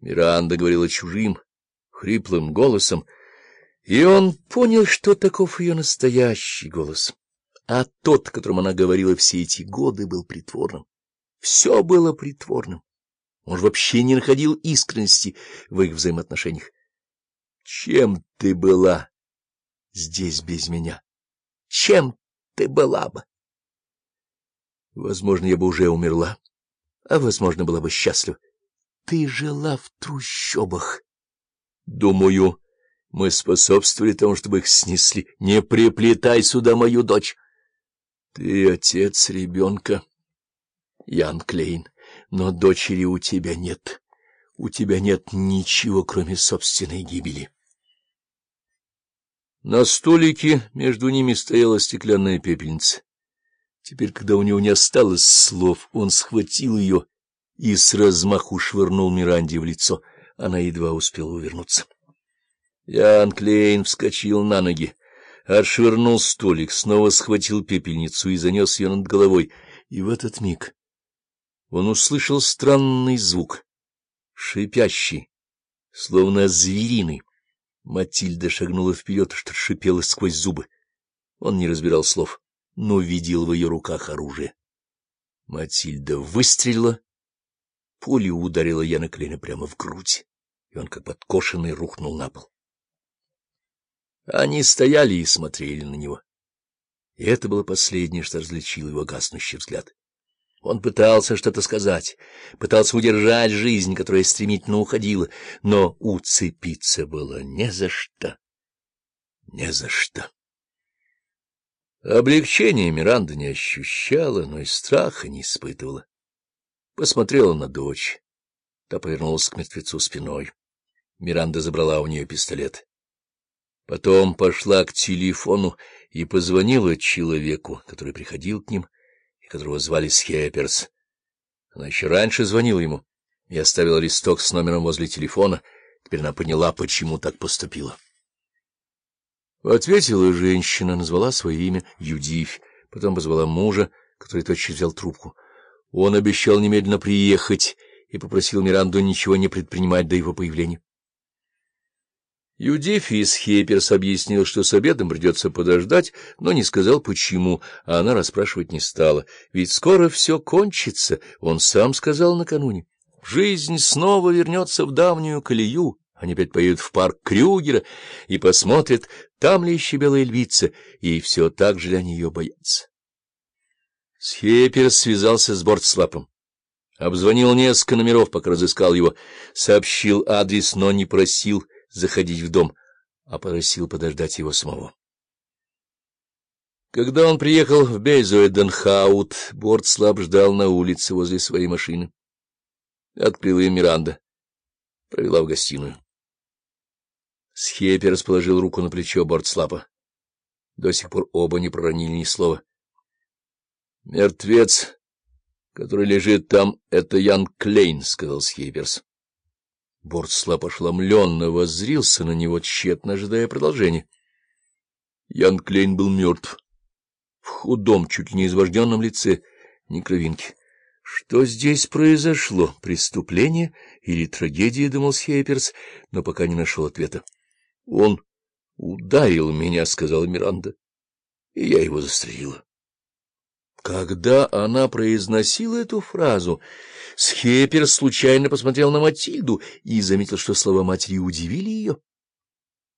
Миранда говорила чужим, хриплым голосом, и он понял, что таков ее настоящий голос. А тот, которым она говорила все эти годы, был притворным. Все было притворным. Он вообще не находил искренности в их взаимоотношениях. Чем ты была здесь без меня? Чем ты была бы? Возможно, я бы уже умерла, а, возможно, была бы счастлива. Ты жила в трущобах. Думаю, мы способствовали тому, чтобы их снесли. Не приплетай сюда мою дочь. Ты отец ребенка, Ян Клейн, но дочери у тебя нет. У тебя нет ничего, кроме собственной гибели. На столике между ними стояла стеклянная пепельница. Теперь, когда у него не осталось слов, он схватил ее и с размаху швырнул Миранде в лицо. Она едва успела увернуться. Ян Клейн вскочил на ноги, отшвырнул столик, снова схватил пепельницу и занес ее над головой. И в этот миг он услышал странный звук, шипящий, словно звериный. Матильда шагнула вперед, что шипела сквозь зубы. Он не разбирал слов, но видел в ее руках оружие. Матильда выстрелила Пуля ударила Яна Клейна прямо в грудь, и он, как подкошенный, рухнул на пол. Они стояли и смотрели на него. И это было последнее, что различил его гаснущий взгляд. Он пытался что-то сказать, пытался удержать жизнь, которая стремительно уходила, но уцепиться было не за что. Не за что. Облегчение Миранда не ощущала, но и страха не испытывала посмотрела на дочь. Та повернулась к мертвецу спиной. Миранда забрала у нее пистолет. Потом пошла к телефону и позвонила человеку, который приходил к ним и которого звали Схепперс. Она еще раньше звонила ему и оставила листок с номером возле телефона. Теперь она поняла, почему так поступила. Ответила женщина, назвала свое имя Юдивь, потом позвала мужа, который тотчас взял трубку — он обещал немедленно приехать и попросил Миранду ничего не предпринимать до его появления. Юдифис Хейперс объяснил, что с обедом придется подождать, но не сказал, почему, а она расспрашивать не стала. Ведь скоро все кончится, он сам сказал накануне. Жизнь снова вернется в давнюю колею. Они опять поедут в парк Крюгера и посмотрят, там ли еще белая львица, и все так же ли они ее боятся. Схепер связался с бортслапом. Обзвонил несколько номеров, пока разыскал его. Сообщил адрес, но не просил заходить в дом, а просил подождать его самого. Когда он приехал в Бейзуэденхаут, Бортслап ждал на улице возле своей машины. Открыла им Миранда. Провела в гостиную. Схепер расположил руку на плечо Бортслапа. До сих пор оба не проронили ни слова. — Мертвец, который лежит там, — это Ян Клейн, — сказал Схейперс. Бортслап ошеломленно воззрился на него, тщетно ожидая продолжения. Ян Клейн был мертв. В худом, чуть не извожденном лице, ни кровинки. Что здесь произошло? Преступление или трагедия, — думал Схейперс, но пока не нашел ответа. — Он ударил меня, — сказала Миранда, — и я его застрелила. Когда она произносила эту фразу, Схеппер случайно посмотрел на Матильду и заметил, что слова матери удивили ее.